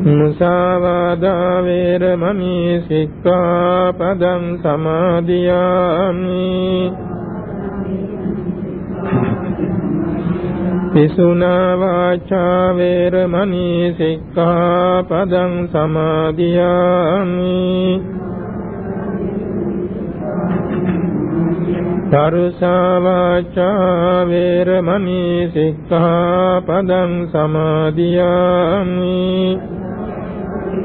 මුසාවාදා වේරමණී සික්ඛාපදං සමාදියාමි. පිසුනා වාචා වේරමණී සික්ඛාපදං සමාදියාමි. තරුසා වාචා වේරමණී සික්ඛාපදං සමාදියාමි.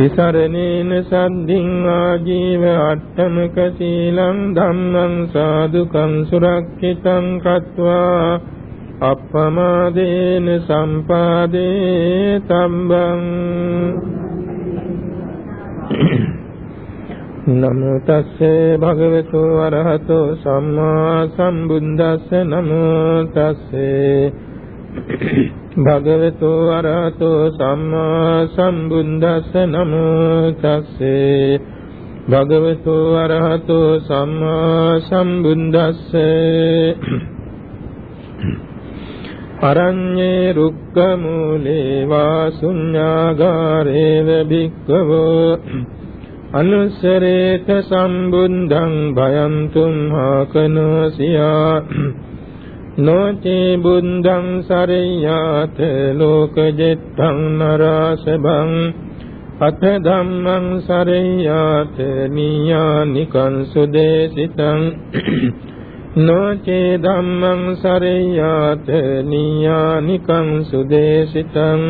තිසරණේන සද්ධින් ආජීව අට්ඨමක සීලං ධම්මං සාදුකං සුරක්ෂිතං කତ୍වා අප්පමාදේන සම්පාදේ තම්බං නමෝ තස්සේ භගවතු වරහතෝ සම්මා සම්බුද්දස්ස නමෝ තස්සේ භගවතු අරහතෝ සම්මා සම්බුද්දස්ස නමෝ තස්සේ භගවතු අරහතෝ සම්මා සම්බුද්දස්ස අරඤ්ඤේ රුක්ඛ මූලේ වාසුඤ්ඤාගාරේව භික්ඛවෝ අනුසරේත සම්බුද්ධං භයං තුම්හාකනසියා නොචේ බුද්ධං සරියාත ලෝකජෙත්තං නරාසබං අත ධම්මං සරියාත නියානිකං සුදේසිතං නොචේ ධම්මං සරියාත නියානිකං සුදේසිතං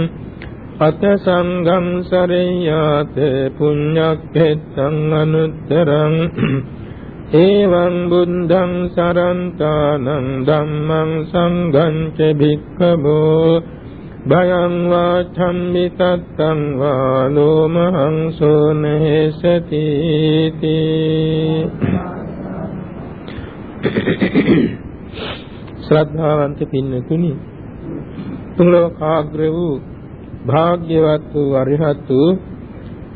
අත සංඝං සරියාත පුඤ්ඤක්ඛෙත්තං අනුත්තරං එවං බුද්ධං සරන්තානං ධම්මං සංඝං ච භික්ඛවෝ භයං වාචම් විතත්තං වාලෝමහං සෝනහෙසති ශ්‍රද්ධාවන්ත පින්නතුනි තුන් ලෝකාග්‍ර වූ භාග්‍යවත් වූ අරිහත් වූ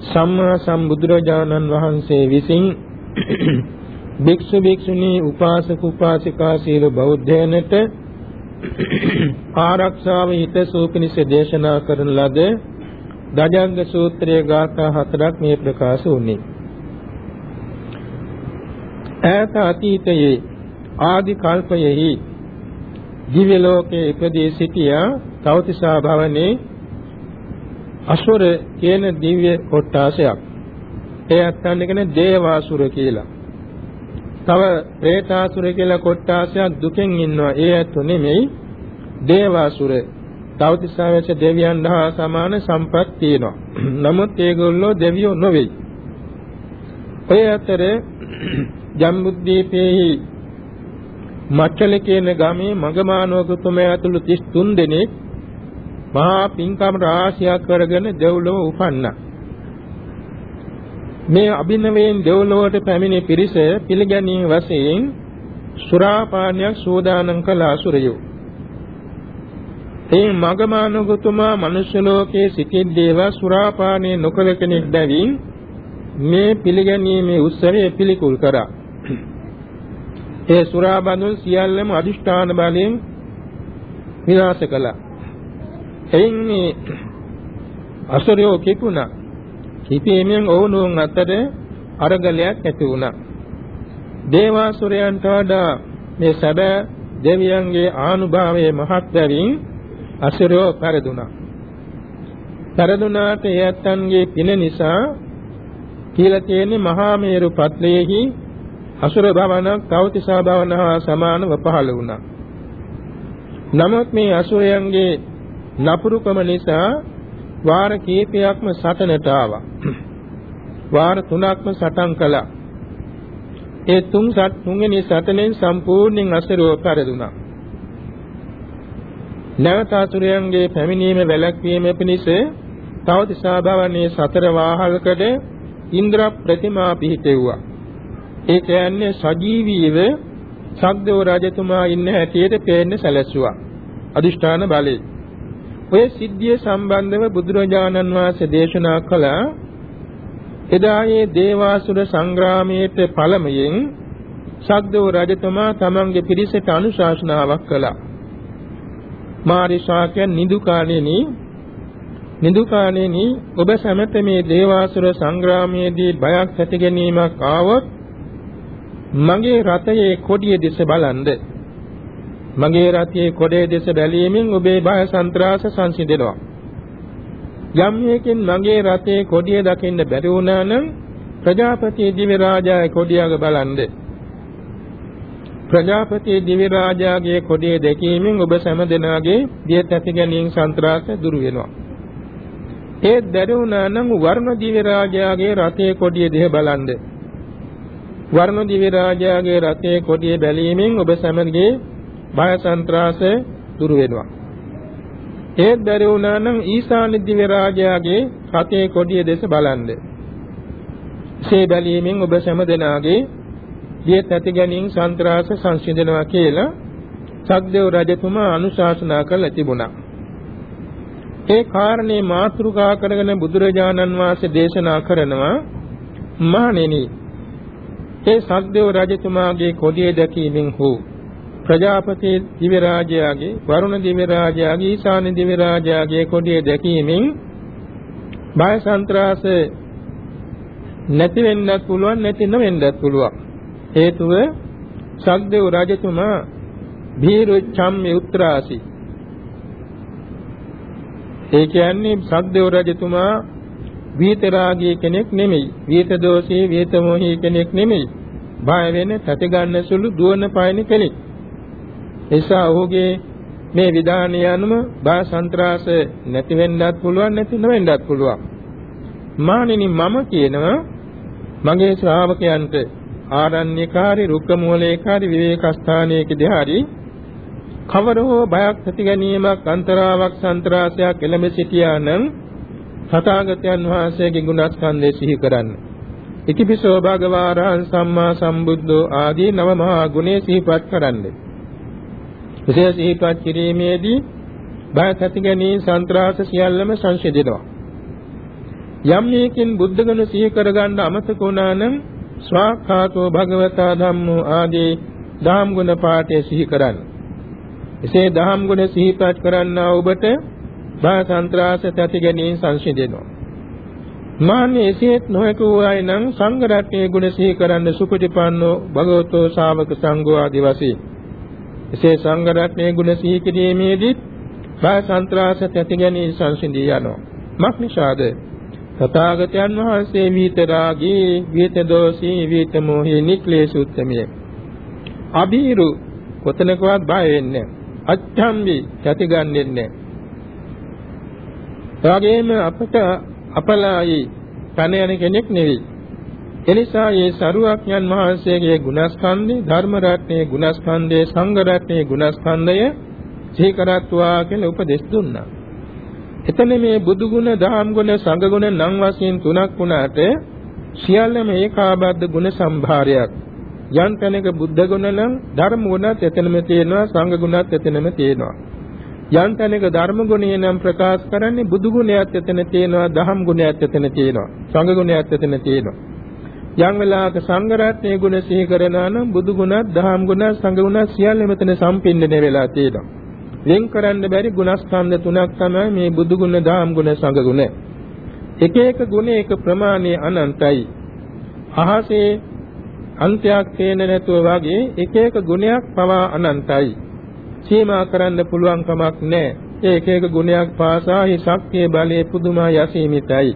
සම්මා සම්බුදුරජාණන් වහන්සේ විසින් භික්ෂු භික්ෂුණී උපාසක උපාසිකා සීල බෞද්ධයනට ආරක්ෂාව හිතසූ පිණිස දේශනා කරන ලද දජංග සූත්‍රයේ ගාථා හතරක් මේ ප්‍රකාශ වුණේ. ඈත අතීතයේ ආදි කල්පයෙහි දිව්‍ය ලෝකයේ ඉපදී සිටියා තවතිසා භවනේ අසුර කියන දිව්‍ය කොටාසයක්. ඒ අත්තන් කියන්නේ දේවාසුර කියලා. තව പ്രേතාසුර කියලා කොටාසයක් දුකෙන් ඉන්නවා. ඒ ඇත්ත නෙමෙයි දේවාසුර. තවතිසාවච දෙවියන් හා සමාන සම්පත් තියෙනවා. නමුත් ඒගොල්ලෝ දෙවියෝ නොවේ. ඔය අතරේ ජම්බුද්දීපේහි මච්චල කියන ගමේ මගමානෝකතුමයා ඇතුළු 33 දෙනෙක් මහා පින්කම් රාශියක් කරගෙන දෙව්ලොව උපන්නා. මේ අභිනවයෙන් දෙව්ලොවට පැමිණි පිරිස පිළිගැනීම වශයෙන් සුරාපානයක් සෝදානම් කළ අසුරයෝ. ඒ මගමානුගතුමා මනුෂ්‍ය ලෝකයේ සිටින්නේව සුරාපානයේ නොකල කෙනෙක් බැවින් මේ පිළිගැනීමේ උත්සවය පිළිකුල් කරා. ඒ සුරාබඳුන් සියල්ලම අදිෂ්ඨාන බලයෙන් විනාශ කළා. එයින් මේ අසුරයෝ කිපුණා. කිපීමෙන් ඔවුනුන් අතර අරගලයක් ඇති වුණා. දේවාසුරයන්ට වඩා මේ සැබෑ දෙවියන්ගේ ආනුභාවයේ මහත් බැවින් අසුරයෝ පෙරදුනා. පෙරදුනාට එයත්න්ගේ පින නිසා කියලා තියෙන්නේ මහා මේරු පත්ලයේහි අසුර භවනක් තවතිසා භවන හා සමානව පහළ වුණා. නමුත් මේ අසුරයන්ගේ නපුරුකම නිසා වාර කීපයක්ම සටනට ආවා. වාර තුනක්ම සටන් කළා. ඒ තුන් සත් තුන්වෙනි සටනෙන් සම්පූර්ණයෙන් අසුරව පෙරදුනා. නැවත අසුරයන්ගේ පැමිණීම වැළැක්වීම පිණිස තවතිසා භවනයේ සතර වාහල්කඩ ඉන්ද්‍ර ප්‍රතිමා පිහිටෙව්වා. ඒ කියන්නේ සජීවීව සග්දේව රජතුමා ඉන්න හැටියට පේන්න සැලැස්සුවා. අදිෂ්ඨාන බලේ. ඔය සිද්ධිය සම්බන්ධව බුදුරජාණන් වහන්සේ දේශනා කළ එදායේ දේවාසුර සංග්‍රාමයේට පළමුවෙන් සග්දේව රජතුමා තමන්ගේ පිරිසට අනුශාසනාවක් කළා. මාරිෂාකයන් නිදුකාණෙනි නිදුකාණෙනි ඔබ සැමට මේ දේවාසුර සංග්‍රාමයේදී බයක් ඇති ගැනීමක් ආවොත් මගේ රතයේ කොඩිය දෙස බලන්ද මගේ රතයේ කොඩේ දෙස බැලීමෙන් ඔබේ බය සන්ත්‍රාස සංසිඳෙනවා. යම් හේකින් මගේ රතේ කොඩිය දකින්න බැරි වුණා නම් ප්‍රජාපති දිව්‍ය රාජාගේ කොඩියක බලන්ද. ප්‍රජාපති දිව්‍ය රාජාගේ කොඩිය දැකීමෙන් ඔබ සෑම දෙනාගේ දියත් ඇති ගැනීම සන්ත්‍රාස දුරු වෙනවා. ඒ දරුණා නම් වර්ණ දිව්‍ය රාජාගේ රතේ කොඩිය දෙහ බලන්ද. වර්ණ දිව්‍ය රාජයාගේ රථයේ කොටිය බැලීමෙන් ඔබ සැමගේ බය සන්ත්‍රාස දුරු වෙනවා. ඒත් බැරි වුණා නම් ඊසාන දිව්‍ය රාජයාගේ රථයේ කොටිය දෙස බලන්න. ඒ බැලීමෙන් ඔබ සැම දෙනාගේ දියත් ඇති ගැනීම සන්ත්‍රාස සංසිඳනවා කියලා සක්දේව රජතුමා අනුශාසනා කළ තිබුණා. ඒ කාරණේ මාතෘකා කරගෙන බුදුරජාණන් වහන්සේ දේශනා කරනවා මහණෙනි ඒ සක්දේව රජතුමාගේ කොඩිය දැකීමෙන් හෝ ප්‍රජාපති දිව්‍ය රාජයාගේ වරුණ දිව්‍ය රාජයාගේ ඊශාන දිව්‍ය රාජයාගේ කොඩිය දැකීමෙන් බය සන්ත්‍රාස නැති වෙන්නත් පුළුවන් නැති නොවෙන්නත් පුළුවන් හේතුව සක්දේව රජතුමා භීරු චම්මි උත්‍රාසි ඒ කියන්නේ සක්දේව රජතුමා විතරාගී කෙනෙක් නෙමෙයි. විත දෝෂී විත මොහී කෙනෙක් නෙමෙයි. බය වෙන තැති ගන්න සුළු දුවන පයින් කෙනෙක්. එසා ඔහුගේ මේ විධානය අනුව බා සන්ත්‍රාස නැති වෙන්නත් පුළුවන් නැති නොවෙන්නත් පුළුවන්. මානිනි මම කියනවා මගේ ශ්‍රාවකයන්ට ආරණ්‍යකාරී රුක්ක මූලේකාරී විවේක ස්ථානයකදී හරි කවර හෝ බයක් ඇති ගැනීමක් අන්තරාවක් සන්ත්‍රාසයක් එළඹ සිටියා නම් තථාගතයන් වහන්සේගේ ගුණස්කන්ධය සිහි කරන්න. ඉතිපිසෝ භගවාරහං සම්මා සම්බුද්ධෝ ආදී නව මහා ගුණේ සිහිපත් කරන්න. විශේෂ සිහිපත් කිරීමේදී බය ඇති ගැනීම සන්ත්‍රාස සියල්ලම සංසිඳෙනවා. යම් මේකින් බුද්ධ ගුණ සිහි කරගන්න අමතක වුණා නම් ස්වාක්ඛාතෝ භගවතා ධම්මෝ ආදී දහම් ගුණ පාඨය සිහි කරන්න. එසේ දහම් ගුණ සිහිපත් කරන්නා ඔබට බා සන්ත්‍රාස තැති ගැනීම සංසිඳෙනවා. මාන්නේ එසේත් නොහැකු අය නම් සංඝ රත්නයේ ගුණ සිහි කරන්න සුපටිපන්නෝ භගවතෝ ශාවක සංඝෝ ආදි වශයෙන්. එසේ සංඝ රත්නයේ ගුණ සිහි කිරීමේදී බා සන්ත්‍රාස තැති ගැනීම සංසිඳී යනවා. මක්නිසාද තථාගතයන් වහන්සේ විතරාගී විත දෝෂී විත මොහි නික්ලේශුත්තමිය අබීරු කොතනකවත් බය වෙන්නේ අච්ඡම්බි කැති ගන්නෙන්නේ එවැගේම අපට අපලායි පැන යන කෙනෙක් නෙවෙයි. එනිසා මේ සරුවක්ඥන් වහන්සේගේ ගුණස්කන්ධේ ධර්ම රත්නයේ ගුණස්කන්ධයේ සංඝ රත්නයේ ගුණස්කන්ධය සිහි කරත්වා කියලා උපදෙස් දුන්නා. එතන මේ බුදු ගුණ, දහම් ගුණ, සංඝ ගුණ නම් වශයෙන් තුනක් වුණාට සියල්ලම ඒකාබද්ධ ගුණ සම්භාරයක්. යම් තැනක බුද්ධ ගුණ නම් ධර්ම ගුණත් එතනම තියෙනවා, සංඝ ගුණත් එතනම තියෙනවා. යම් තැනක ධර්ම ගුණය නම් ප්‍රකාශ කරන්නේ බුදු ගුණයත් එතන තියෙනවා, දහම් ගුණයත් එතන තියෙනවා, සංඝ ගුණයත් එතන තියෙනවා. යම් වෙලාවක සංඝ රත්නයේ ගුණ සිහි කරනවා නම් බුදු ගුණත්, දහම් ගුණත්, සංඝ ගුණත් සියල්ලම එතන සම්පින්නනේ වෙලා තියෙනවා. වෙන් කරන්න බැරි ගුණස්කන්ධ තුනක් තමයි මේ බුදු ගුණ, දහම් ගුණ, සංඝ ගුණ. එක එක ගුණ එක ප්‍රමාණයේ අනන්තයි. අහසේ අන්තයක් තේන නැතුව වගේ එක එක ගුණයක් පවා අනන්තයි. සීමා කරන්න පුළුවන් කමක් නැහැ. ඒ එක එක ගුණයක් පාසා හි ශක්තිය බලයේ පුදුමා යසීමිතයි.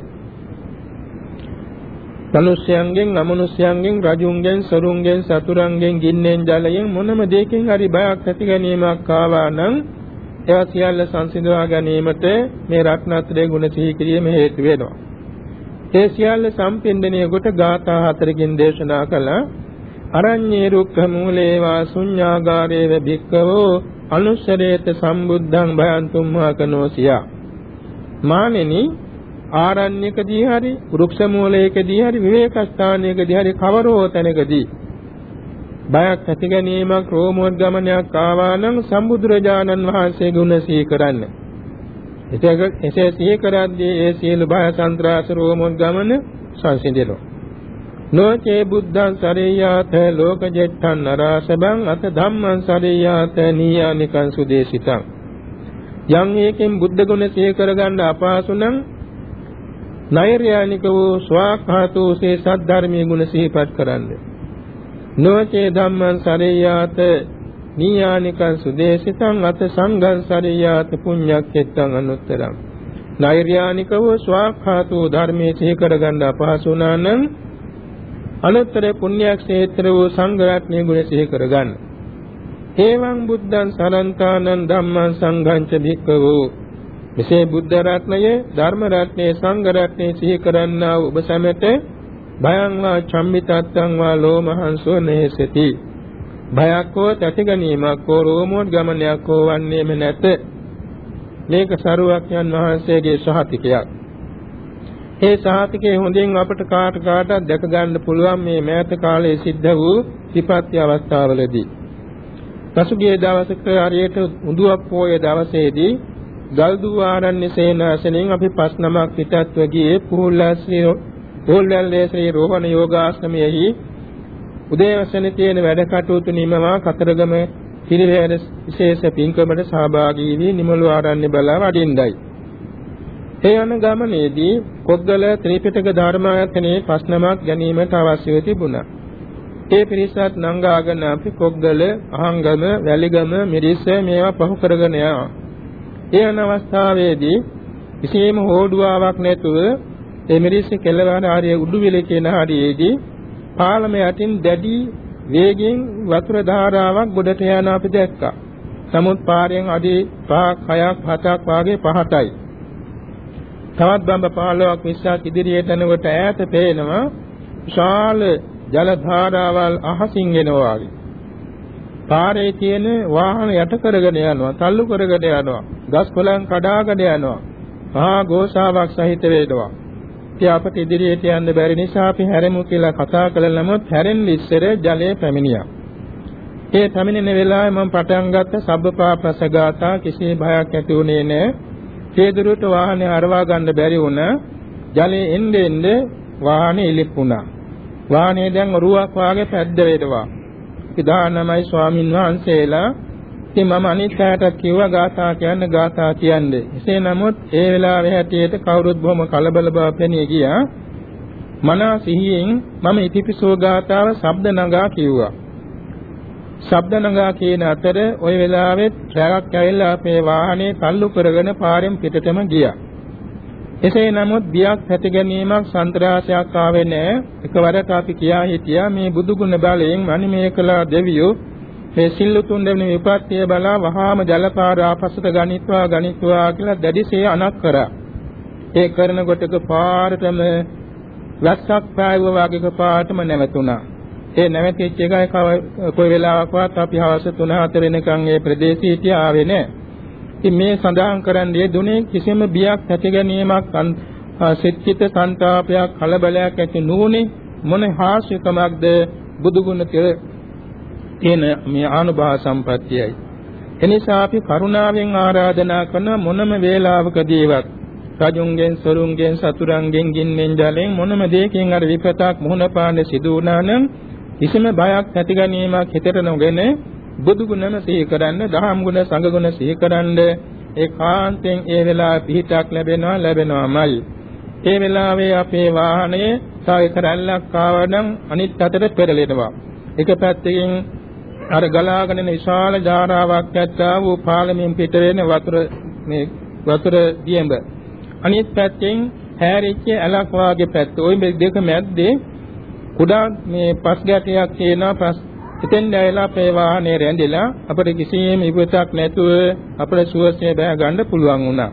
මනුෂ්‍යයන්ගෙන් අමනුෂ්‍යයන්ගෙන් රජුන්ගෙන් සරුන්ගෙන් සතුරන්ගෙන් ගින්නෙන් ජලයෙන් මොනම දෙයකින් හරි බයක් ඇති ගැනීමක් ආවා නම් ඒවා සියල්ල සංසිඳවා ගැනීමට මේ රත්නත්‍රයේ ගුණ සිහි කිරීම හේතු වෙනවා. ඒ සියල්ල සම්පින්දණය කොට ගාථා හතරකින් දේශනා කළා. අරඤ්ඤේ රුක්ඛ මූලේ වා ශුඤ්ඤාගාරේව භික්ඛවෝ අනුස්සරේත සම්බුද්ධං භයන්තුම් වාකනෝසියා. මානෙනි ආරණ්‍යකදී හරි වෘක්ෂ මූලයකදී හරි විවේක ස්ථානයකදී හරි කවරෝ තැනකදී බයක් ඇති ගැනීමක් රෝමෝද්ගමනයක් ආවා නම් සම්බුදුරජාණන් වහන්සේ ගුණ සිහි කරන්න. එසේ සිහි කරද්දී ඒ සියලු බය සන්ත්‍රාස රෝමෝද්ගමන සංසිඳෙනවා. නොචේ බුද්ධං සරියාත ලෝකජෙට්ඨං නරාසබං අත ධම්මං සරියාත නීයානිකං සුදේශිතං යම් එකෙන් බුද්ධ ගුණ සිහි කරගන්න අපහසු නම් නෛර්යානික වූ ස්වාඛාතෝසේ සද්ධර්මයේ ගුණ සිහිපත් කරන්නේ. නොචේ ධම්මං සරියාත නීයානිකං සුදේශිතං අත සංඝං සරියාත පුඤ්ඤක්කෙත්තං අනුත්තරං. නෛර්යානිකව ස්වාඛාතෝ ධර්මයේ සිහි කරගන්න අපහසු නම් අනුත්තර පුණ්‍යක්ෂේත්‍ර වූ සංඝ රත්නයේ ගුණ සිහි කරගන්න. හේවං බුද්ධං සරන්තානං ධම්මං සංඝං ච භික්ඛවෝ. මෙසේ බුද්ධ රත්නය ධර්ම රත්නය සංඝ රත්නය සිහි කරන්නා ඔබ සැමට භයං වා චම්මිතත්තං වා ලෝමහංසෝ නේසති භයක් හෝ තැතිගැනීමක් හෝ රෝමෝත් ගමනයක් හෝ වන්නේම නැත. මේක සරුවක්යන් වහන්සේගේ සහතිකයක්. මේ සහතිකේ හොඳින් අපට කාට කාටත් දැක ගන්න පුළුවන් මේ මෑත කාලයේ සිද්ධ වූ විපත්‍ය අවස්ථාවලදී. පසුගිය දවසක හරියට උඳුවක් පොයේ දවසේදී ගල්දුව ආරණ්‍ය සේනාසනෙන් අපි පස් නමක් පිටත්ව ගියේ පුහුල්ලාශ්‍රී පොල්වැල්ලේ ශ්‍රී රෝහණ යෝගාශ්‍රමයේහි උදේවසනේ තියෙන වැඩ කටයුතු නිමවා කතරගම පිරිවැර විශේෂ පින්කමට සහභාගී වී නිමලු ආරණ්‍ය බලා වඩින්නයි. ඒ යන ගමනේදී කොග්ගල ත්‍රිපිටක ධර්මායතනයේ ප්‍රශ්නමක් ගැනීමට අවශ්‍යව තිබුණා. ඒ පිරිසත් නංගාගෙන අපි කොග්ගල, අහංගම, වැලිගම, මිරිස මේවා පහු කරගෙන යනවා. ඒ යන අවස්ථාවේදී කිසියම් හෝඩුවාවක් නැතුව ඒ මිරිස් කෙළවර ආරිය උඩුවිල කියන හරියේදී පාලම යටින් දැඩි වේගෙන් වතුර ධාරාවක් ගොඩට යන අපි දැක්කා. නමුත් පාරෙන් අඩි 5ක් 6ක් 7ක් වාගේ පහතයි. තවත් බම්බ 15ක් 20ක් ඉදිරියට යනකොට ඈත පේනවා විශාල ජල ධාරාවල් අහසින් එනවා වගේ. පාරේ තියෙන වාහන යට කරගෙන යනවා, තල්ලු කරගෙන යනවා, ගස් කොළන් කඩාගෙන යනවා. මහා ගෝසාවක් සහිත වේදවා. ඉතින් අපට ඉදිරියට යන්න බැරි නිසා අපි හැරෙමු කියලා කතා කළ නමුත් හැරෙන්න ඉස්සර ජලය පැමිණියා. ඒ පැමිණෙන වෙලාවේ මම පටන් ගත්ත සබ්බපා ප්‍රසගාතා කිසි භයක් ඇති වුණේ නැහැ. තේදුරට වාහනේ හරවා ගන්න බැරි වුණා. ජලයේ එන්නේ එන්නේ වාහනේ ඉලිප්පුණා. වාහනේ දැන් රුවක් වාගේ පැද්ද වේදවා. ඉදානමයි ස්වාමින් වහන්සේලා ඉතින් මම අනිත් පැයටත් කිව්වා ගාථා කියන්න ගාථා කියන්නේ. එසේ නමුත් ඒ වෙලාවේ හැටියට කවුරුත් බොහොම කලබල බව පෙනී ගියා. මනා සිහියෙන් මම ඉතිපිසෝ ගාථාව ශබ්ද නගා කිව්වා. ශබ්ද නගා කියන අතර ওই වෙලාවෙත් රැයක් ඇවිල්ලා අපේ වාහනේ තල්ලු කරගෙන පාරෙන් පිටතම ගියා. එසේ නමුත් බියක් ඇති ගැනීමක් සන්ත්‍රාසයක් ආවේ නැහැ. එකවරට අපි කියා හිටියා මේ බුදු ගුණ බලයෙන් මනිමේ කළා දෙවියෝ මේ සිල්ලුතුන් දෙවන විපත්තිය බලා වහාම ජලපාර ආපසට ගනිත්වා ගනිත්වා කියලා දැඩිසේ අනක් කරා. ඒ කරන කොටක පාරටම වැස්සක් පෑවුවා වගේ පාටම නැවතුණා. ඒ නැවතිච්ච එකයි කොයි වෙලාවකවත් අපි හවස 3-4 වෙනකන් ඒ ප්‍රදේශීය හිටිය ආවේ නැහැ. ඉතින් මේ සඳහන් කරන්නේ දුනේ කිසිම බියක් ඇති ගැනීමක් සිත්චිත සංతాපයක් කලබලයක් ඇති නුනේ මොන හාස්‍යකමක්ද බුදු ගුණ තියෙන මේ ආනුභාව සම්පත්තියයි. එනිසා අපි කරුණාවෙන් ආරාධනා කරන මොනම වේලාවකදීවත් රජුන්ගෙන් සොරුන්ගෙන් සතුරන්ගෙන් ගින්නෙන් ජලෙන් මොනම දෙයකින් අර විපතක් මුහුණ පාන්න සිදු වුණා නම් කිසිම බයක් ඇති ගැනීමක් හිතට නොගෙන බුදු ගුණම සිහි කරන්න, දහම් ගුණ, සංඝ ගුණ සිහි කරන්න ඒකාන්තයෙන් ඒ වෙලාවේ පිහිටක් ලැබෙනවා ලැබෙනවාමයි. ඒ වෙලාවේ අපේ වාහනේ තව කරල්ලක් ආවනම් අනිත් අතට පෙරලෙනවා. එක පැත්තකින් අර ගලාගෙන යන විශාල ධාරාවක් ඇත්තා වූ පාලමින් පිට වෙන වතුර මේ වතුර දියඹ. අනිත් පැත්තෙන් හැරිච්ච ඇලක් වාගේ පැත්ත. ওই දෙක මැද්දේ කුඩා මේ පස් ගැටයක් තියෙනවා පස් එතෙන් ඇවිල්ලා අපේ වාහනේ රැඳිලා අපිට කිසිම ඉවතක් නැතුව අපිට සුවසේ බෑ ගන්න පුළුවන් වුණා.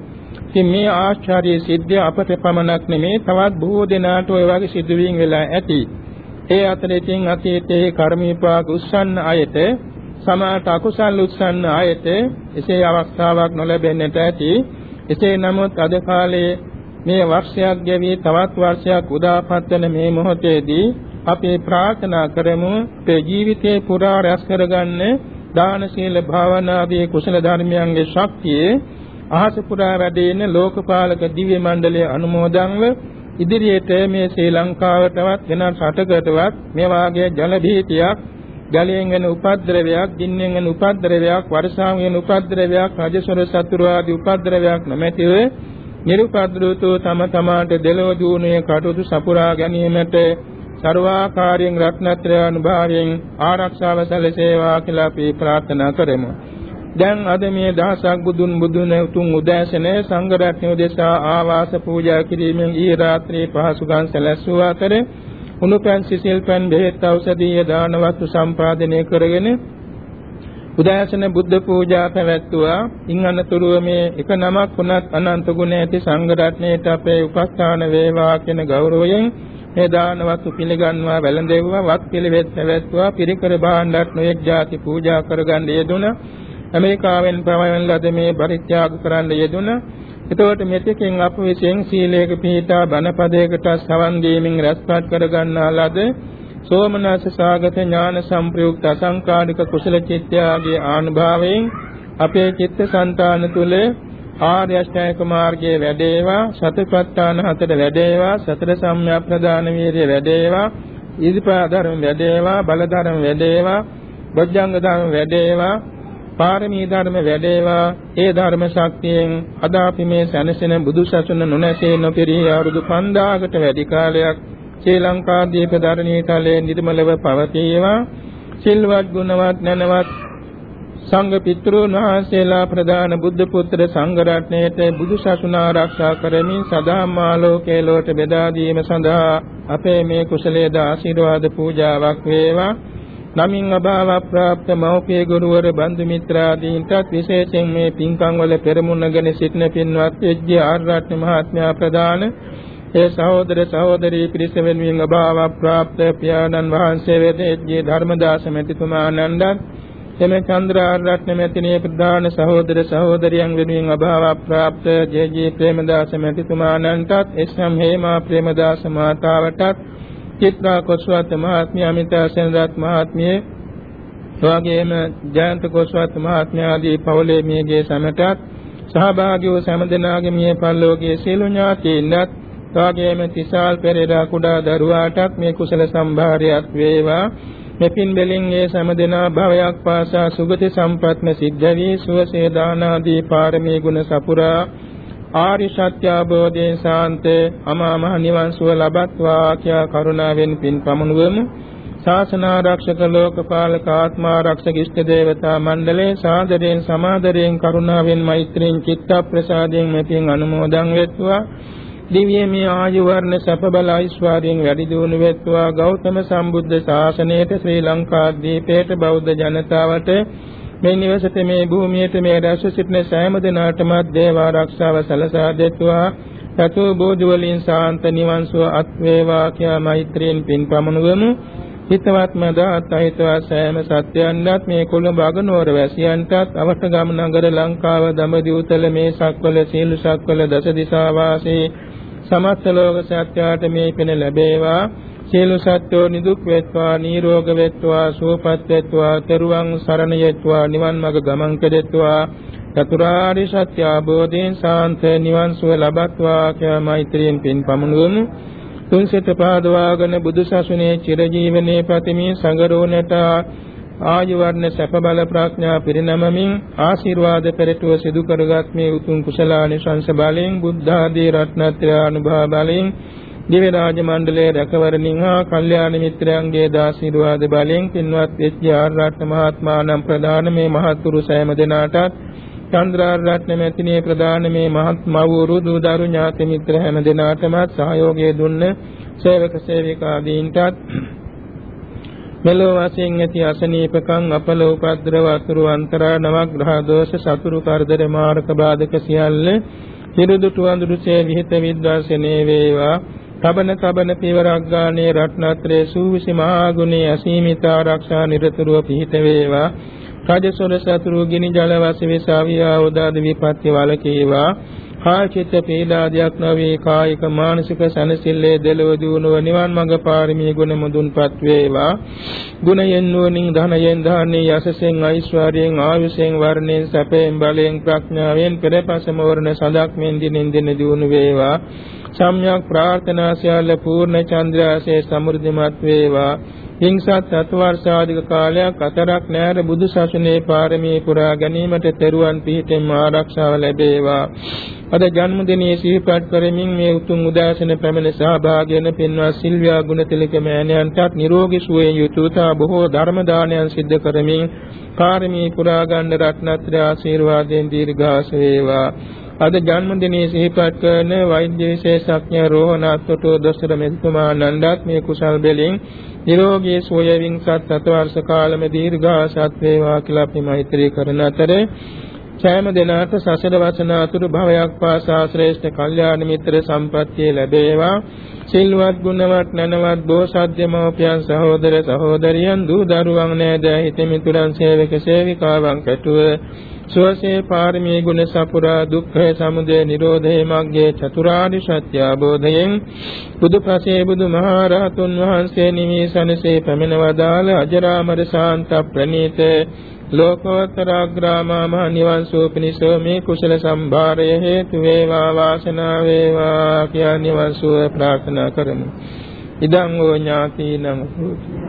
ඉතින් මේ ආශ්චර්ය සිද්ධිය අපට පමණක් නෙමේ තවත් බොහෝ දෙනාට ඔය වගේ සිදුවීම් වෙලා ඇති. ඒ අතරේ තින් අතීතයේ කර්ම විපාක උස්සන්න අයට සමාත අකුසල් උස්සන්න අයට එසේ අවස්ථාවක් නොලැබෙන්නට ඇති. එසේ නමුත් අද කාලේ මේ වර්ෂයක් ගෙවි තවත් වර්ෂයක් උදාපත් වෙන මේ මොහොතේදී අපි ප්‍රාර්ථනා කරමු අපේ ජීවිතේ පුරා රැස් කරගන්න දාන සීල භාවනා ආදී කුසල ධර්මයන්ගේ ශක්තිය අහස පුරා වැඩෙන ලෝකපාලක දිව්‍ය මණ්ඩලයේ අනුමෝදන්ව ඉදිරියට මේ ශ්‍රී ලංකාවටවත් වෙනත් රටකටවත් මේ වාගේ ජල භීතියක් ජලයෙන් වෙන උපද්ද්‍රවයක්, ගින්නෙන් වෙන උපද්ද්‍රවයක්, වර්ෂාවෙන් වෙන උපද්ද්‍රවයක්, රජසොර සතුරු ආදී උපද්ද්‍රවයක් නොමැතිව නිරුපද්‍රවතු තම තමාට දෙලොව දුණුවේ කටයුතු සපුරා ගැනීමට ਸਰවාකාරයෙන් රත්නත්‍රය අනුභවයෙන් ආරක්ෂාව සැලසේවා කියලා අපි ප්‍රාර්ථනා කරමු. දැන් අද මේ දහසක් බුදුන් බුදුන උතුම් උදෑසනේ සංඝ රත්නය උදෙසා ආවාස පූජා කිරීමෙන් ඊ රාත්‍රී පහසුකම් සැලැස්සුව අතර උණුපැන් සිසිල් පැන් බෙහෙත් ඖෂධීය දාන වස්තු සම්පාදනය කරගෙන උදෑසන බුද්ධ පූජා පැවැත්වුවා. ඉන් අනතුරුව මේ එක නමක් වුණත් අනන්ත ගුණ ඇති සංඝ රත්නයට අපේ උපස්ථාන වේවා කියන ගෞරවයෙන් මේ දානවත් පිළිගන්වා වැළඳෙව්වා වත් පිළිවෙත් පැවැත්වුවා පිරිකර භාණ්ඩත් නොයෙක් ಜಾති පූජා කරගන්න යෙදුණා ඇමරිකාවෙන් පවයන ලද මේ පරිත්‍යාග කරන්න යෙදුණා එතකොට මෙතෙකින් අප විසින් සීලයක පිහිටා බණපදයකට සවන් දීමින් රැස්පත් කරගන්නා ලද සෝමනස සාගත ඥාන සංප්‍රයුක්ත අසංකාරික කුසල චිත්තයාගේ ආනුභාවයෙන් අපේ චිත්ත සංතාන තුල ආර්ය අෂ්ටාංගික මාර්ගයේ වැඩේවා සතිපට්ඨාන හතර වැඩේවා සතර සම්‍යක් ප්‍රදාන වීර්ය වැඩේවා ඉදිපා ධර්ම වැඩේවා බල ධර්ම වැඩේවා බොජ්ජංග ධර්ම වැඩේවා පාරමී ධර්ම වැඩේවා ඒ ධර්ම ශක්තියෙන් අද අපි මේ සැනසෙන බුදුසසුන නොනැසී නොපිරී අවුරුදු 5000කට වැඩි කාලයක් ශ්‍රී ලංකා දීප ධර්ණී තලයේ නිර්මලව පවතිවා. සිල්වත් ගුණවත් නැනවත් සංඝ පිටුරුන් වහන්සේලා ප්‍රදාන බුද්ධ පුත්‍ර සංඝ රත්නයේට බුදු සසුන ආරක්ෂා කරමින් සදා මාලෝකේ ලෝට බෙදා දීම සඳහා අපේ මේ කුසලයේ ආශිර්වාද පූජාවක් වේවා. නමින් අභාව ප්‍රාප්ත මෞපිය ගුරුවර බන්දු මිත්‍රාදීන්ටත් විශේෂයෙන් මේ පින්කම් වල පෙරමුණගෙන සිටින පින්වත් එජ්ජේ ආර්යරත්න මහත්මයා ප්‍රදාන ඒ සහෝදර සහෝදරී පිරිස වෙනුවෙන් අභාව ප්‍රාප්ත පියාණන් වහන්සේ වෙත එජ්ජේ ධර්මදාස මෙතිතුමානන්දත් එම චන්ද්‍රාරත්න මෙතිණිය ප්‍රධාන සහෝදර සහෝදරියන් වෙනුවෙන් අභාව ප්‍රාප්ත ජේ.ජී. ප්‍රේමදාස මෙතිතුමාණන්ටත් එස්.එම්. හේමා ප්‍රේමදාස මාතාවටත් චිත්‍රා කොස්වත මහත්මිය අමිතා සෙනරත් මහත්මිය එවාගේම ජයන්ත කොස්වත මහත්මිය ආදී පවුලේ මියගේ සමටත් සහභාගී වූ සෑම දෙනාගේ මිය පල්ලෝකයේ සියලු ඥාතීන්වත් එවාගේම තිසාල් පෙරේරා කුඩා දරුවාටත් මේ කුසල සම්භාරයක් වේවා මෙපින් බැලින් ඒ සෑම භවයක් පාසා සුගති සම්පත්ම සිද්ධ වී සුවසේ දානාදී පාරමී ගුණ සපුරා ආරි සත්‍ය අවබෝධයෙන් සාන්තේ අමා මහ නිවන් සුව ලබත්වා කියා කරුණාවෙන් පින් පමුණුවමු. ශාසන ආරක්ෂක ලෝකපාලක ආත්මාරක්ෂක ඉෂ්ට දේවතා මණ්ඩලේ සාදරයෙන් සමාදරයෙන් කරුණාවෙන් මෛත්‍රියෙන් චිත්ත ප්‍රසාදයෙන් මෙතින් අනුමෝදන් වෙත්වා. දිව්‍යමය ආයු වර්ණ සැප බල ඓශ්වර්යයෙන් වැඩි දියුණු වෙත්වා. ගෞතම සම්බුද්ධ ශාසනයට ශ්‍රී ලංකා දීපේට බෞද්ධ ජනතාවට මේ නිවසට මේ භූමියට මේ රැස් සිටින සෑම දෙනාටම දේව ආරක්ෂාව සලසා දෙත්වා. සතු බෝධි වලින් සාන්ත නිවන් සුව අත් වේවා කියා මෛත්‍රියෙන් පින් පමුණුවමු. හිතවත් මදාත් අහිතවත් සෑම සත්‍යයන්වත් මේ කොළඹ අගනුවර වැසියන්ටත් අවත ගම නගර ලංකාව දඹදිව උතල මේ සක්වල සීළු සක්වල දස දිසා වාසී සමස්ත ලෝක සත්‍යයට මේ පින ලැබේවා. සියලු සත්වෝ නිදුක් වෙත්වා නිරෝග වෙත්වා සුවපත් වෙත්වා තෙරුවන් සරණ යෙත්වා නිවන් මඟ ගමන් කෙරෙත්වා. චතුරාර්ය සත්‍ය අවබෝධයෙන් සාන්ත නිවන් සුව ලබත්වා කියලා මෛත්‍රියෙන් පින් පමුණුවමු. තුන්සිත පාදවාගෙන බුදුසසුනේ චිරජීවනයේ ප්‍රතිමී සංගරෝණට ආයු වර්ණ සැප බල ප්‍රඥා පිරිනමමින් ආශිර්වාද පෙරටුව සිදු කරගත් මේ උතුම් කුසලානිසංස බලයෙන් බුද්ධ ආදී රත්නත්‍රය අනුභව බලයෙන් දිව්‍ය රාජ මණ්ඩලයේ රැකවරණින් හා කල්යාණ මිත්‍රයන්ගේ දාශිර්වාද බලයෙන් පින්වත් එච්.ආර්. රත්න මහත්මයාණන් ප්‍රදාන මේ මහත්තුරු සෑම දෙනාටත් චන්ද්‍රාර් රත්න මෙතිණියේ ප්‍රදාන මේ මහත් මව්වරු දූ දරු ඥාති මිත්‍ර හැම දෙනාටම සහයෝගය දුන්න සේවක සේවිකාදීන්ටත් මෙලොව වශයෙන් ඇති අසනීපකම් අපල උපද්‍රව අතුරු අන්තරා නවග්‍රහ දෝෂ සතුරු කරදර මාර්ග බාධක සියල්ල හිරුදුටු අඳුරුසේ විහිත විද්වාසනේ වේවා. තබන තබන පියවරක් ගානේ රත්නත්‍රයේ සූවිසි මහා ගුණේ අසීමිත ආරක්ෂා නිරතුරුව පිහිට වේවා. රජසොර සතුරු ගිනි ජල වශවිසාවියා උදාද විපත්‍ය වලකේවා කායික පීඩාදියක් නොවේ. කායික මානසික සනසිල්ලේ දෙලව දුණුව නිවන් මඟ පාරමී ගුණ මුදුන්පත් වේවා. ගුණයෙන් නුවණින් ධනයෙන් දාන්නේ යසසෙන් ඓශ්වර්යයෙන් ආයුෂයෙන් වර්ණයෙන් සැපයෙන් බලයෙන් ප්‍රඥාවෙන් පෙරපසම වර්ණ සදක් මෙන් දිනෙන් දින දිනු වේවා. සම්්‍යක් ප්‍රාර්ථනා සියල්ල පූර්ණ චන්ද්‍රාසේ සමෘද්ධිමත් වේවා. හිංසත් සත්වර්ෂාධික කාලයක් අතරක් නැර බුදු සසුනේ පාරමී පුරා ගැනීමට තෙරුවන් පිහිටෙන් ආරක්ෂාව ලැබේවා. අද ජන්මදිනයේ සිහිපත් කරමින් මේ උතුම් උදාසන පැමිණ සහභාගී වෙන පින්වත් සිල්වියා ගුණතිලක මෑණියන්ටත් නිරෝගී සුවයෙන් යුතුවතා බොහෝ ධර්ම දානයන් සිද්ධ කරමින් පාරමී පුරා ගන්න රත්නත්‍රය ආශිර්වාදයෙන් දීර්ඝාස වේවා. අද ජන්මදිනයේ සිහිපත් කරන වෛද්‍ය විශේෂඥ රෝහණාත්තු දොස්තර මෙතුමා නන්දත් මේ කුසල් බෙලින් නිරෝගී සුවයෙන් සත් අතවර්ෂ කාලෙම දීර්ඝාසත් වේවා කියලා අපි මෛත්‍රී කරන අතරේ සෑම දිනකට සසර වසන අතුරු භවයක් පාසා ශ්‍රේෂ්ඨ කල්යාණ මිත්‍ර සම්පත්තිය ලැබේවා. සිල්වත් ගුණවත් නැනවත් බෝසත්යමෝපියන් සහෝදර සහෝදරියන් දූ දරුවන් නෑද හිතමිතුරන් සේවක සේවිකාවන් කැටුව. සුවසේ පාරමී ගුණ සපුරා දුක්ඛ සමුදය නිරෝධේ මග්ගේ චතුරාර්ය සත්‍ය අවබෝධයෙන් බුදුපසේ බුදුමහරහතුන් වහන්සේ නිමිසනසේ පැමිණවදාළ අජරාමර ශාන්ත ප්‍රණීත ලෝකෝත්තර අග්‍රාමා මහ නිවන් සුව පිණිස මේ කුසල සම්භාරය හේතු වේවා වාසනාව වේවා කියා නිවන් සුව ප්‍රාර්ථනා කරමු. ඉදං ඕ ඥාතිනං හෝතු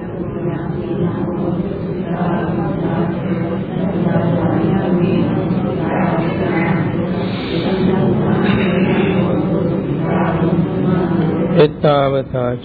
එත්තාවතාච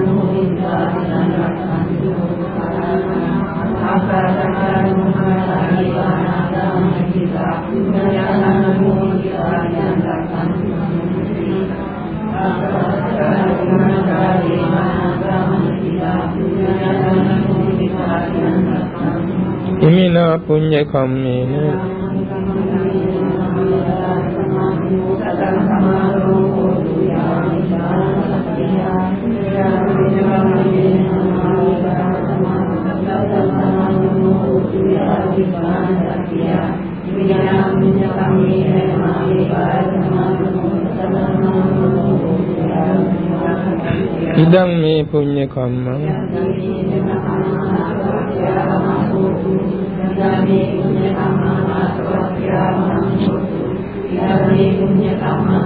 ඉමිනා පුඤ්ඤ කම්මේන. ඉදං මේ පුඤ්ඤ කම්මං ඉදං මේ පුඤ්ඤ කම්මං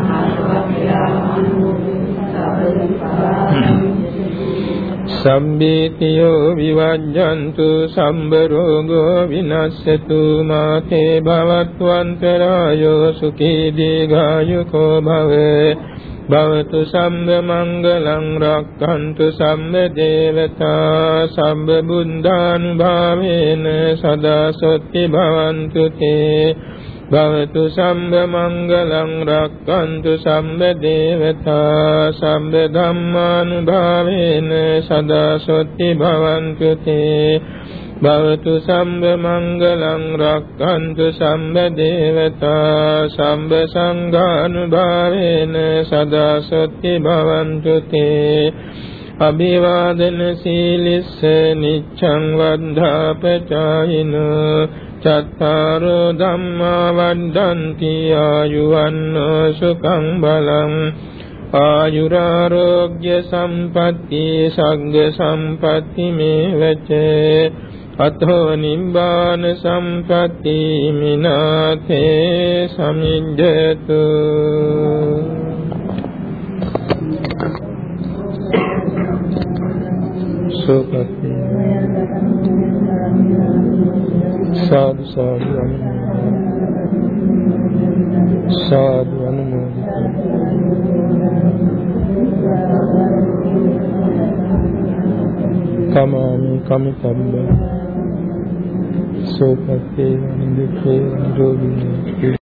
සම්බේතියෝ විවජ්ජන්තු සම්බ රෝගෝ විනස්සතු මාතේ භවත්වන්තරායෝ සුඛී දීඝායුකෝ භවේ. භවතු සම්බ මංගලං රක්ඛන්තු සම්බ දේවතා සම්බ බුද්ධානුභාවේන සදා සොත්ති භවන්තු තේ. භවතු සම්බ මංගලං රක්칸තු සම්බ දේවතා සම්බ ධම්මානුභාවේන සදා සොත්ති භවන්තු තේ. භවතු සම්බ මංගලං රක්칸තු සම්බ දේවතා සම්බ සංඝානුභාවේන සදා සොත්ති භවන්තු තේ. අභිවාදන සීලිස්ස නිච්ඡං වද්ධාපචායිනෝ චත්තාරෝ ධම්මා වණ්ඩන්ති ආයුවන්නෝ සුඛං බලං ආයුරාෝග්‍ය සම්පatti සග්ග සම්පatti මේවච අතෝ නිබ්බාන සම්පatti මිනාතේ සමිජ්ජතු සුඛති සාදු සාදු සාදු අනුමෝදිත කමාමි කමිතම්බ සෝපත්තේ නිදුක්ඛේ නිරෝධී